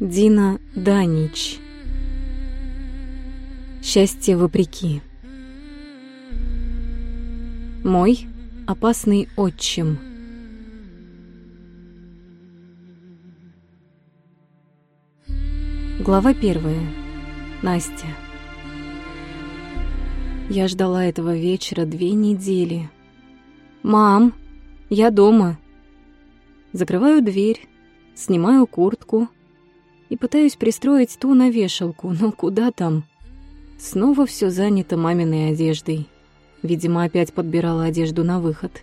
Дина Данич. Счастье вопреки. Мой опасный отчим. Глава первая. Настя. Я ждала этого вечера две недели. «Мам, я дома». Закрываю дверь, снимаю куртку — и пытаюсь пристроить ту на вешалку, но куда там? Снова все занято маминой одеждой. Видимо, опять подбирала одежду на выход.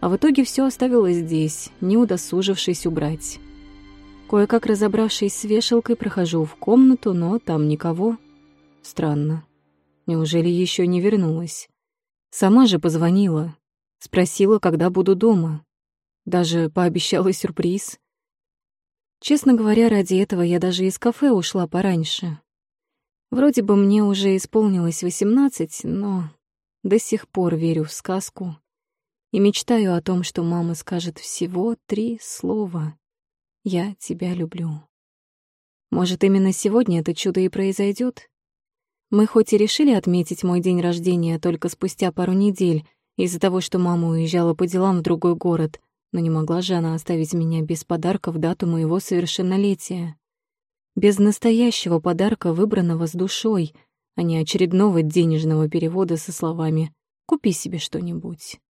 А в итоге все оставила здесь, не удосужившись убрать. Кое-как разобравшись с вешалкой, прохожу в комнату, но там никого. Странно. Неужели еще не вернулась? Сама же позвонила. Спросила, когда буду дома. Даже пообещала сюрприз. Честно говоря, ради этого я даже из кафе ушла пораньше. Вроде бы мне уже исполнилось восемнадцать, но до сих пор верю в сказку и мечтаю о том, что мама скажет всего три слова «Я тебя люблю». Может, именно сегодня это чудо и произойдет? Мы хоть и решили отметить мой день рождения только спустя пару недель из-за того, что мама уезжала по делам в другой город, но не могла же она оставить меня без подарка в дату моего совершеннолетия. Без настоящего подарка, выбранного с душой, а не очередного денежного перевода со словами «Купи себе что-нибудь».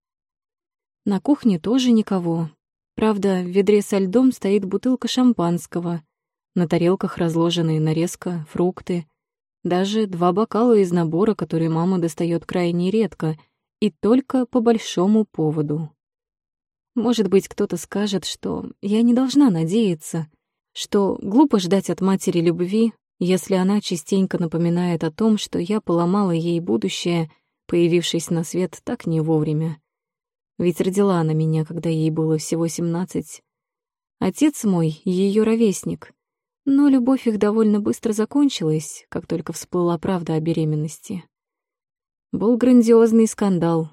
На кухне тоже никого. Правда, в ведре со льдом стоит бутылка шампанского, на тарелках разложены нарезка, фрукты, даже два бокала из набора, которые мама достает крайне редко и только по большому поводу. Может быть, кто-то скажет, что я не должна надеяться, что глупо ждать от матери любви, если она частенько напоминает о том, что я поломала ей будущее, появившись на свет так не вовремя. Ведь родила она меня, когда ей было всего семнадцать. Отец мой — ее ровесник, но любовь их довольно быстро закончилась, как только всплыла правда о беременности. Был грандиозный скандал,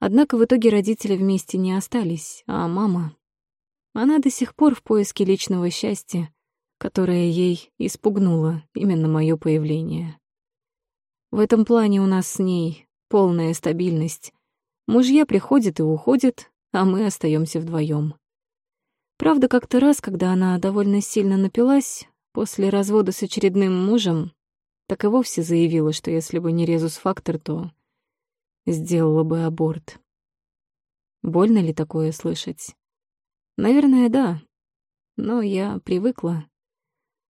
Однако в итоге родители вместе не остались, а мама... Она до сих пор в поиске личного счастья, которое ей испугнуло именно мое появление. В этом плане у нас с ней полная стабильность. Мужья приходят и уходят, а мы остаемся вдвоем. Правда, как-то раз, когда она довольно сильно напилась, после развода с очередным мужем, так и вовсе заявила, что если бы не резус-фактор, то сделала бы аборт. Больно ли такое слышать? Наверное, да. Но я привыкла.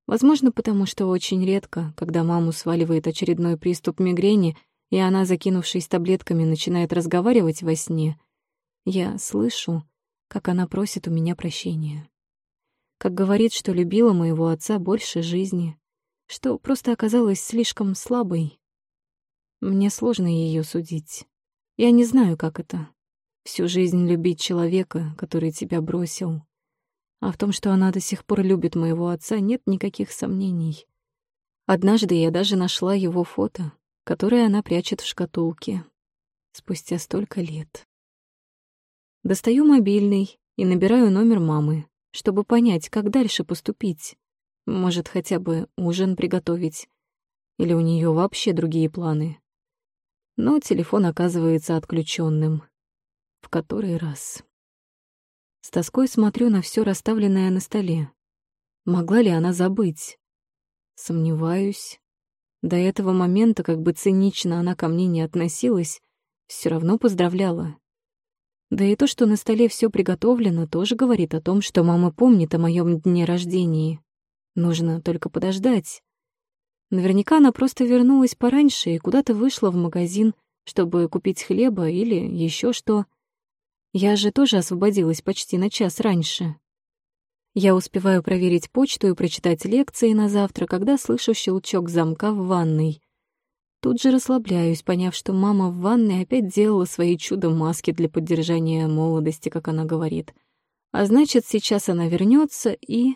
Возможно, потому что очень редко, когда маму сваливает очередной приступ мигрени, и она, закинувшись таблетками, начинает разговаривать во сне, я слышу, как она просит у меня прощения. Как говорит, что любила моего отца больше жизни, что просто оказалась слишком слабой, мне сложно ее судить. Я не знаю, как это. Всю жизнь любить человека, который тебя бросил. А в том, что она до сих пор любит моего отца, нет никаких сомнений. Однажды я даже нашла его фото, которое она прячет в шкатулке. Спустя столько лет. Достаю мобильный и набираю номер мамы, чтобы понять, как дальше поступить. Может, хотя бы ужин приготовить. Или у нее вообще другие планы но телефон оказывается отключенным. В который раз. С тоской смотрю на все расставленное на столе. Могла ли она забыть? Сомневаюсь. До этого момента, как бы цинично она ко мне не относилась, все равно поздравляла. Да и то, что на столе все приготовлено, тоже говорит о том, что мама помнит о моем дне рождения. Нужно только подождать. Наверняка она просто вернулась пораньше и куда-то вышла в магазин, чтобы купить хлеба или еще что. Я же тоже освободилась почти на час раньше. Я успеваю проверить почту и прочитать лекции на завтра, когда слышу щелчок замка в ванной. Тут же расслабляюсь, поняв, что мама в ванной опять делала свои чудо-маски для поддержания молодости, как она говорит. А значит, сейчас она вернется и...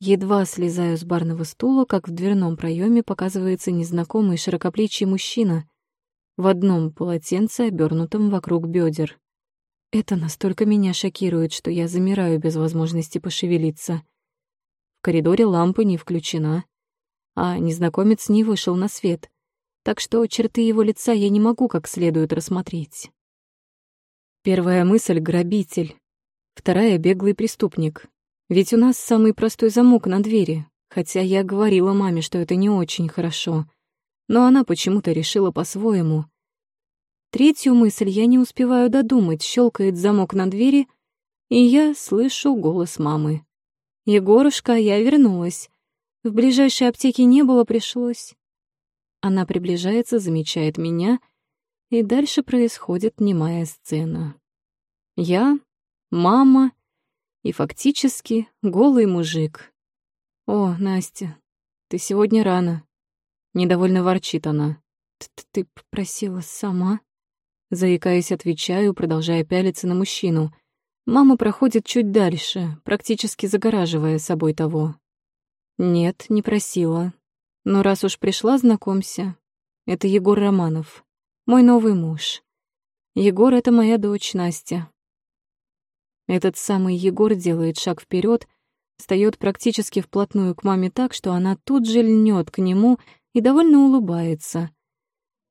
Едва слезаю с барного стула, как в дверном проеме показывается незнакомый широкоплечий мужчина в одном полотенце, обернутом вокруг бедер. Это настолько меня шокирует, что я замираю без возможности пошевелиться. В коридоре лампа не включена, а незнакомец не вышел на свет, так что черты его лица я не могу как следует рассмотреть. Первая мысль — грабитель, вторая — беглый преступник. Ведь у нас самый простой замок на двери, хотя я говорила маме, что это не очень хорошо, но она почему-то решила по-своему. Третью мысль я не успеваю додумать, щелкает замок на двери, и я слышу голос мамы. «Егорушка, я вернулась. В ближайшей аптеке не было, пришлось». Она приближается, замечает меня, и дальше происходит немая сцена. Я, мама и фактически голый мужик. «О, Настя, ты сегодня рано». Недовольно ворчит она. «Ты попросила сама?» Заикаясь, отвечаю, продолжая пялиться на мужчину. Мама проходит чуть дальше, практически загораживая собой того. «Нет, не просила. Но раз уж пришла, знакомься. Это Егор Романов, мой новый муж. Егор — это моя дочь Настя». Этот самый Егор делает шаг вперед, встает практически вплотную к маме так, что она тут же льнет к нему и довольно улыбается —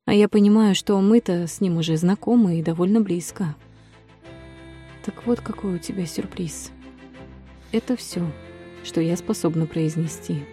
а я понимаю, что мы-то с ним уже знакомы и довольно близко. Так вот какой у тебя сюрприз. Это все, что я способна произнести.